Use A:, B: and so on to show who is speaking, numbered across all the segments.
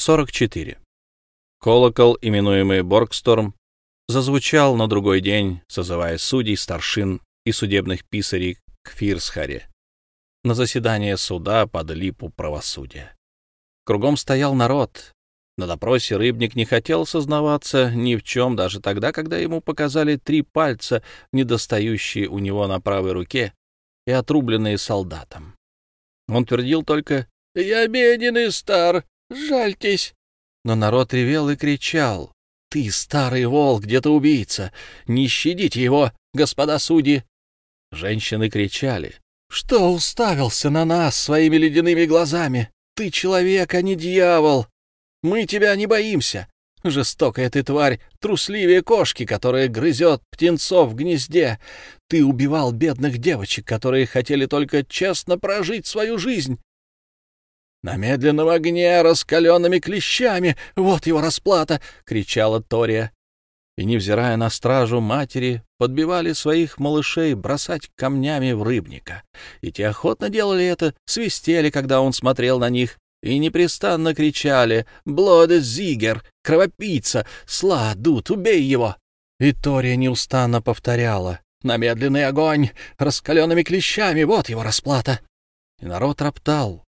A: 44. Колокол, именуемый Боргсторм, зазвучал на другой день, созывая судей, старшин и судебных писарей к Фирсхаре на заседание суда под липу правосудия. Кругом стоял народ. На допросе рыбник не хотел сознаваться ни в чем, даже тогда, когда ему показали три пальца, недостающие у него на правой руке и отрубленные солдатом. Он твердил только «Я беден и стар, жальтесь!» Но народ ревел и кричал «Ты, старый волк, где-то убийца! Не щадите его, господа судьи!» Женщины кричали «Что уставился на нас своими ледяными глазами? Ты человек, а не дьявол! Мы тебя не боимся! Жестокая ты тварь, трусливее кошки, которая грызет птенцов в гнезде. Ты убивал бедных девочек, которые хотели только честно прожить свою жизнь. «На медленном огне, раскаленными клещами! Вот его расплата!» — кричала Тория. И, невзирая на стражу матери, подбивали своих малышей бросать камнями в рыбника. И те охотно делали это, свистели, когда он смотрел на них, и непрестанно кричали «Блоде Зигер! Кровопийца! Сла, Дуд, убей его!» И Тория неустанно повторяла «На медленный огонь! Раскаленными клещами! Вот его расплата!» И народ роптал.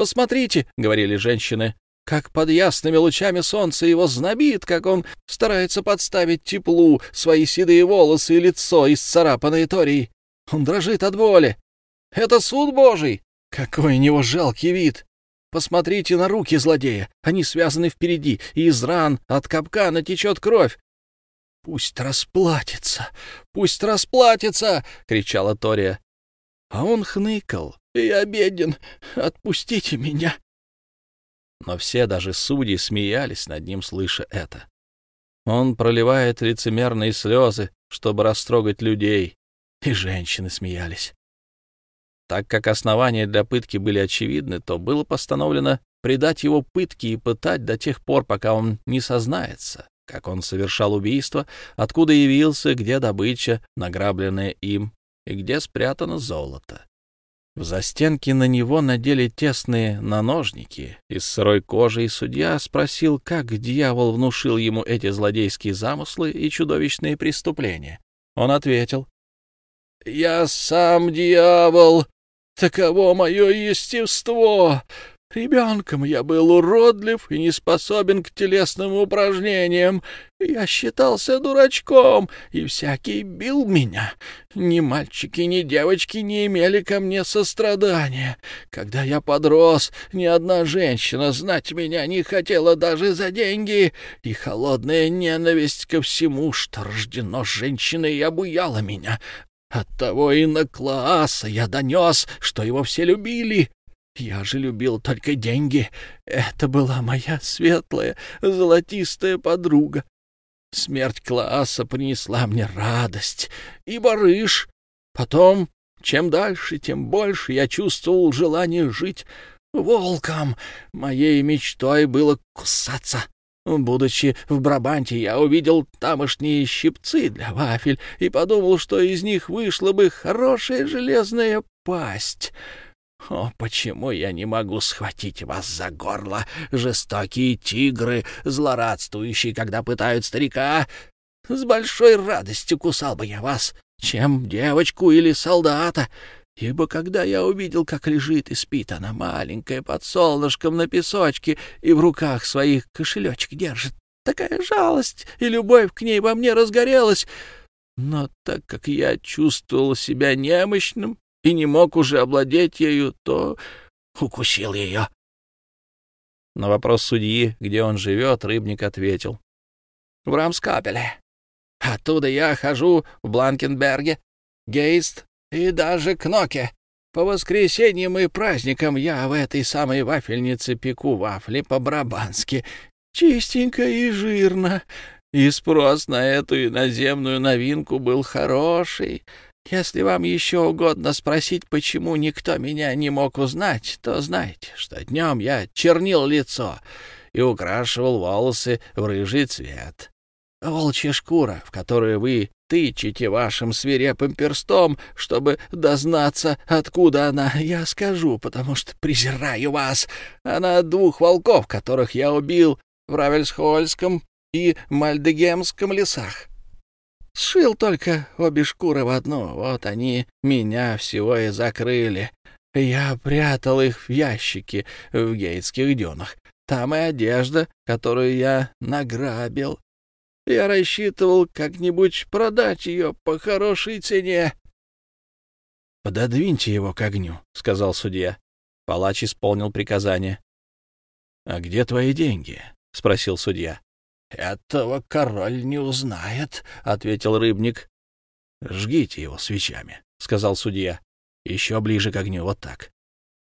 A: «Посмотрите!» — говорили женщины как под ясными лучами солнца его знобит, как он старается подставить теплу свои седые волосы и лицо, исцарапанное Торией. Он дрожит от боли. Это суд Божий! Какой у него жалкий вид! Посмотрите на руки злодея. Они связаны впереди, и из ран от капкана течет кровь. «Пусть расплатится! Пусть расплатится!» — кричала Тория. А он хныкал. «Я беден! Отпустите меня!» но все, даже судьи, смеялись над ним, слыша это. Он проливает лицемерные слезы, чтобы растрогать людей, и женщины смеялись. Так как основания для пытки были очевидны, то было постановлено предать его пытке и пытать до тех пор, пока он не сознается, как он совершал убийство, откуда явился, где добыча, награбленная им, и где спрятано золото. В застенке на него надели тесные наножники из сырой кожи, и судья спросил, как дьявол внушил ему эти злодейские замыслы и чудовищные преступления. Он ответил, «Я сам дьявол, таково мое естество. Ребенком я был уродлив и не способен к телесным упражнениям. Я считался дурачком, и всякий бил меня. Ни мальчики, ни девочки не имели ко мне сострадания. Когда я подрос, ни одна женщина знать меня не хотела даже за деньги, и холодная ненависть ко всему, что рождено женщиной, обуяла меня. Оттого и на Клааса я донес, что его все любили, я же любил только деньги. Это была моя светлая, золотистая подруга. Смерть Класса принесла мне радость и барыш. Потом, чем дальше, тем больше я чувствовал желание жить волком. Моей мечтой было кусаться. Будучи в Брабанте, я увидел тамошние щипцы для вафель и подумал, что из них вышла бы хорошая железная пасть. О, почему я не могу схватить вас за горло, жестокие тигры, злорадствующие, когда пытают старика? С большой радостью кусал бы я вас, чем девочку или солдата, ибо когда я увидел, как лежит и спит она маленькая под солнышком на песочке и в руках своих кошелечек держит, такая жалость и любовь к ней во мне разгорелась. Но так как я чувствовал себя немощным и не мог уже овладеть ею, то укусил ее. На вопрос судьи, где он живет, рыбник ответил. — В Рамскапеле. Оттуда я хожу в Бланкенберге, Гейст и даже Кноке. По воскресеньям и праздникам я в этой самой вафельнице пеку вафли по-брабански. Чистенько и жирно. И спрос на эту иноземную новинку был хороший. Если вам еще угодно спросить, почему никто меня не мог узнать, то знайте, что днем я чернил лицо и украшивал волосы в рыжий цвет. Волчья шкура, в которую вы
B: тычете вашим свирепым перстом, чтобы дознаться, откуда она, я скажу, потому что презираю вас. Она двух волков, которых я убил в Равельсхольском и Мальдегемском лесах. Сшил только обе шкуры в одну, вот они меня всего и закрыли. Я прятал их в ящике в гейтских дюнах. Там и одежда, которую я награбил. Я рассчитывал как-нибудь продать ее по хорошей цене.
A: — Пододвиньте его к огню, — сказал судья. Палач исполнил приказание. — А где твои деньги? — спросил судья.
B: — Этого король не узнает, — ответил рыбник.
A: — Жгите его свечами, — сказал судья. — Еще ближе к огню, вот так.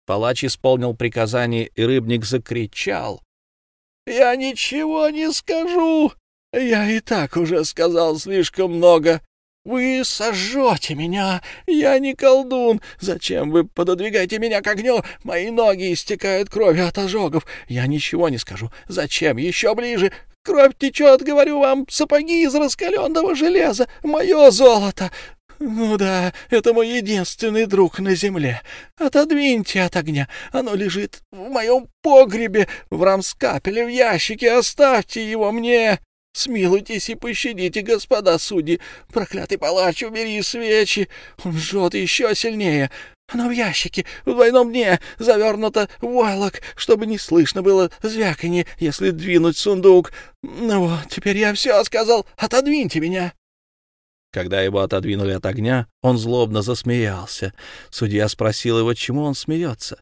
A: Палач исполнил приказание, и рыбник закричал.
B: — Я ничего не скажу! Я и так уже сказал слишком много. Вы сожжете меня, я не колдун. Зачем вы пододвигаете меня к огню? Мои ноги истекают кровью от ожогов. Я ничего не скажу. Зачем? Еще ближе. Кровь течет, говорю вам, сапоги из раскаленного железа, мое золото. Ну да, это мой единственный друг на земле. Отодвиньте от огня. Оно лежит в моем погребе, в рамскапеле, в ящике. Оставьте его мне. Смилуйтесь и пощадите, господа судьи. Проклятый палач, убери свечи. Он жжет еще сильнее. Оно в ящике, в двойном дне, завернуто в войлок, чтобы не слышно было звяканье, если двинуть сундук. Ну вот, теперь я все сказал. Отодвиньте меня.
A: Когда его отодвинули от огня, он злобно засмеялся. Судья спросил его, чему он смеется.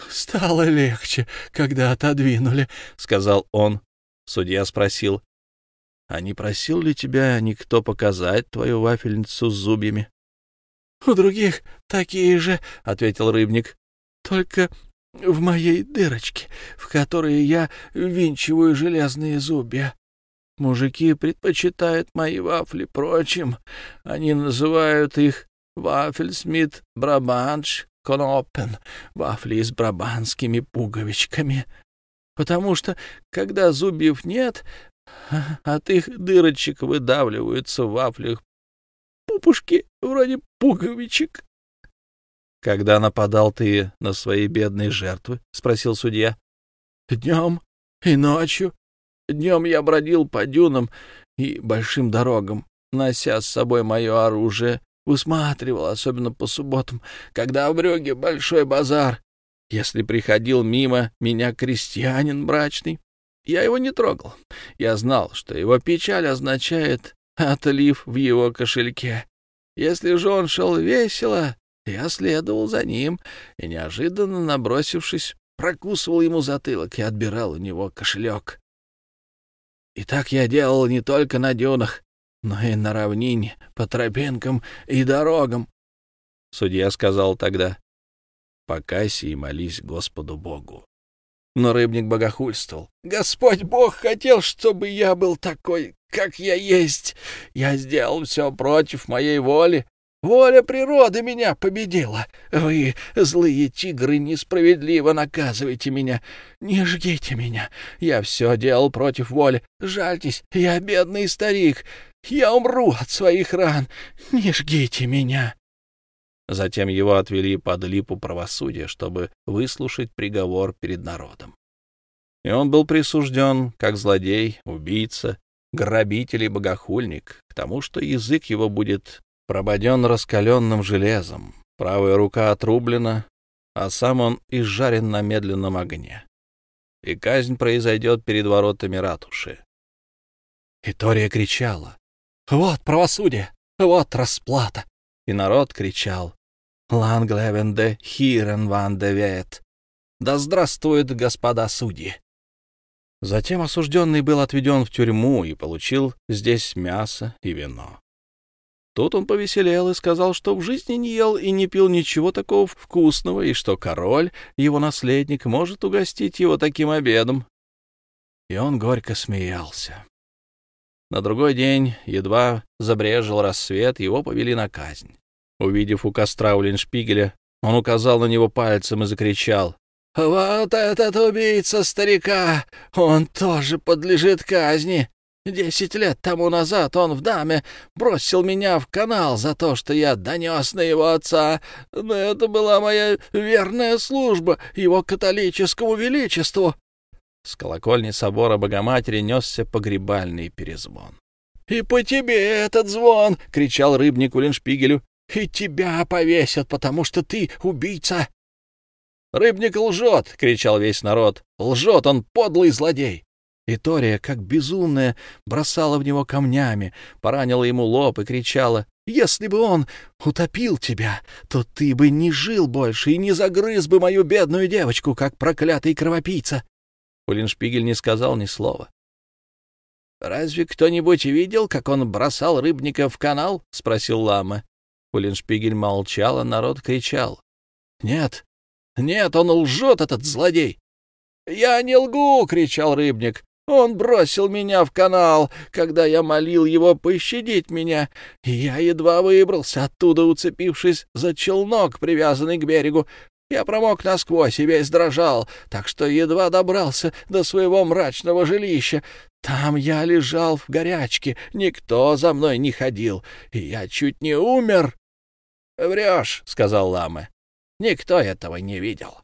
B: — Стало легче, когда отодвинули, — сказал он.
A: Судья спросил, а не просил ли тебя никто показать твою вафельницу с зубьями?
B: — У других такие же, — ответил рыбник, — только в моей дырочке, в которой я винчиваю железные зубья. Мужики предпочитают мои вафли прочим. Они называют их вафельсмит брабанш конопен, вафли с брабанскими пуговичками. Потому что, когда зубьев нет, от их дырочек выдавливаются в вафлях пупушки вроде пуговичек.
A: — Когда нападал ты на свои бедные жертвы? — спросил судья.
B: — Днем и ночью. Днем я бродил по дюнам и большим дорогам, нося с собой мое оружие, высматривал, особенно по субботам, когда в Брюге большой базар. Если приходил мимо меня крестьянин брачный, я его не трогал. Я знал, что его печаль означает отлив в его кошельке. Если же он шел весело, я следовал за ним и, неожиданно набросившись, прокусывал ему затылок и отбирал у него кошелек. И так я делал не только на дюнах, но и на равнине, по тропинкам и дорогам.
A: Судья сказал тогда, «Покайся и молись Господу Богу».
B: Но рыбник богохульствовал. «Господь Бог хотел, чтобы я был такой, как я есть. Я сделал все против моей воли. Воля природы меня победила. Вы, злые тигры, несправедливо наказываете меня. Не жгите меня. Я все делал против воли. Жальтесь, я бедный старик. Я умру от своих ран. Не жгите меня».
A: Затем его отвели под липу правосудия, чтобы выслушать приговор перед народом. И он был присужден как злодей, убийца, грабитель и богохульник, к тому, что язык его будет прободен раскаленным железом, правая рука отрублена, а сам он изжарен на медленном огне. И казнь произойдет перед воротами ратуши.
B: И Тория кричала, «Вот правосудие! Вот расплата!» И народ кричал, Ланглевенде Хирен ван де Вет. Да здравствует господа судьи!
A: Затем осужденный был отведен в тюрьму и получил здесь мясо и вино. Тут он повеселел и сказал, что в жизни не ел и не пил ничего такого вкусного, и что король, его наследник, может угостить его таким обедом. И он горько смеялся. На другой день, едва забрежил рассвет, его повели на казнь. Увидев у костра Уллиншпигеля, он указал на него пальцем и закричал.
B: «Вот этот убийца старика! Он тоже подлежит казни! Десять лет тому назад он в даме бросил меня в канал за то, что я донес на его отца. Но это была моя верная служба его католическому величеству.
A: С колокольни собора Богоматери несся погребальный перезвон.
B: — И по тебе этот звон! — кричал рыбник Уллиншпигелю. — И тебя повесят, потому что ты убийца! — Рыбник лжет! — кричал весь народ. — Лжет он, подлый злодей! И Тория, как безумная, бросала в него камнями, поранила ему лоб и кричала, «Если бы он утопил тебя, то ты бы не жил больше и не загрыз бы мою бедную девочку, как проклятый кровопийца!» Улиншпигель не сказал ни слова. «Разве кто-нибудь видел, как он бросал рыбника в канал?» — спросил Лама. Улиншпигель молчал, а народ кричал. «Нет, нет, он лжет, этот злодей!» «Я не лгу!» — кричал рыбник. Он бросил меня в канал, когда я молил его пощадить меня, я едва выбрался оттуда, уцепившись за челнок, привязанный к берегу. Я промок насквозь и весь дрожал, так что едва добрался до своего мрачного жилища. Там я лежал в горячке, никто за мной не ходил, и я чуть не умер. — Врешь, — сказал Лама. — Никто этого не видел.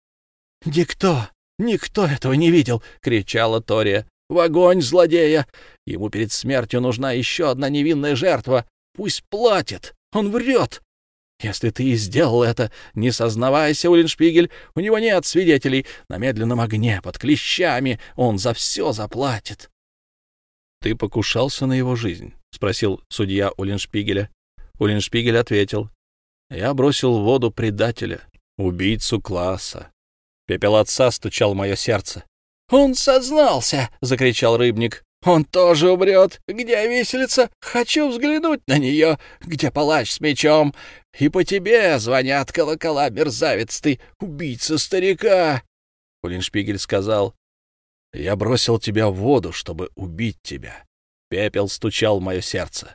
B: — Никто, «Никто этого не видел!» — кричала Тория. «В огонь злодея! Ему перед смертью нужна еще одна невинная жертва. Пусть платит! Он врет!» «Если ты и сделал это, не сознавайся, Уллиншпигель, у него нет свидетелей. На медленном огне, под клещами, он за все заплатит».
A: «Ты покушался на его жизнь?» — спросил судья Уллиншпигеля. Уллиншпигель ответил. «Я бросил в воду предателя, убийцу класса, Пепел отца стучал мое сердце.
B: «Он сознался!» — закричал рыбник. «Он тоже умрет! Где виселица? Хочу взглянуть на нее! Где палач с мечом? И по тебе звонят колокола, мерзавец ты, убийца старика!»
A: Улиншпигель сказал, «Я бросил тебя в воду, чтобы убить тебя. Пепел стучал в мое сердце».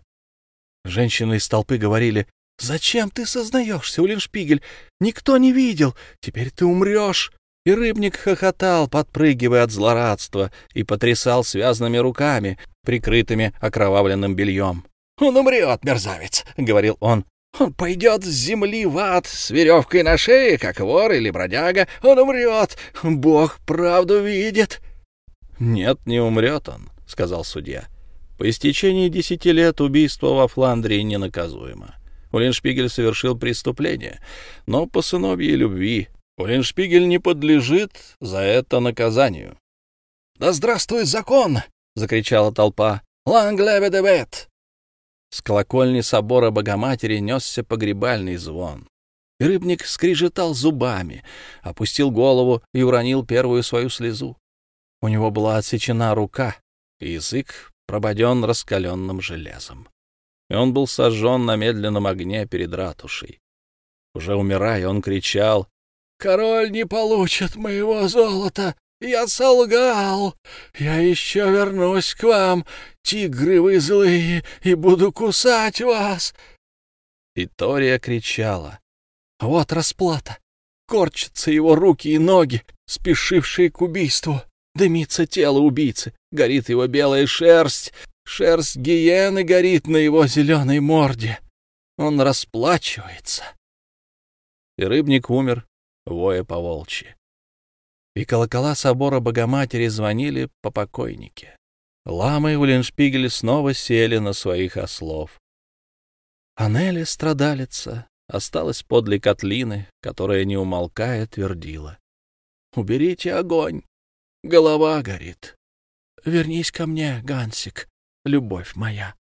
A: Женщины из толпы говорили, «Зачем ты сознаешься, Улиншпигель? Никто не видел. Теперь ты умрешь. И рыбник хохотал, подпрыгивая от злорадства, и потрясал связанными руками, прикрытыми окровавленным бельем.
B: «Он умрет, мерзавец!» — говорил он. «Он пойдет с земли в ад с веревкой на шее, как вор или бродяга. Он умрет! Бог правду видит!»
A: «Нет, не умрет он», — сказал судья. «По истечении десяти лет убийство во Фландрии ненаказуемо. Улиншпигель совершил преступление, но по сыновьей любви Уллиншпигель не подлежит за это наказанию.
B: «Да здравствует закон!» — закричала толпа. «Ланглеве
A: С колокольни собора Богоматери несся погребальный звон. И рыбник скрижетал зубами, опустил голову и уронил первую свою слезу. У него была отсечена рука, и язык прободен раскаленным железом. И он был сожжен на медленном огне перед ратушей. Уже умирая, он кричал
B: Король не получит моего золота. Я солгал. Я еще вернусь к вам, тигры вы злые, и буду кусать вас.
A: И Тория кричала.
B: Вот расплата. Корчатся его руки и ноги, спешившие к убийству. Дымится тело убийцы, горит его белая шерсть, шерсть гиены горит на его зеленой морде. Он расплачивается.
A: И рыбник умер, воя по волчьи. И колокола собора Богоматери звонили по покойнике. Ламы и Уллиншпигель снова сели на своих ослов. Анели, страдалица, осталась подле котлины, которая, не умолкая, твердила. — Уберите огонь, голова горит. Вернись ко мне, Гансик, любовь моя.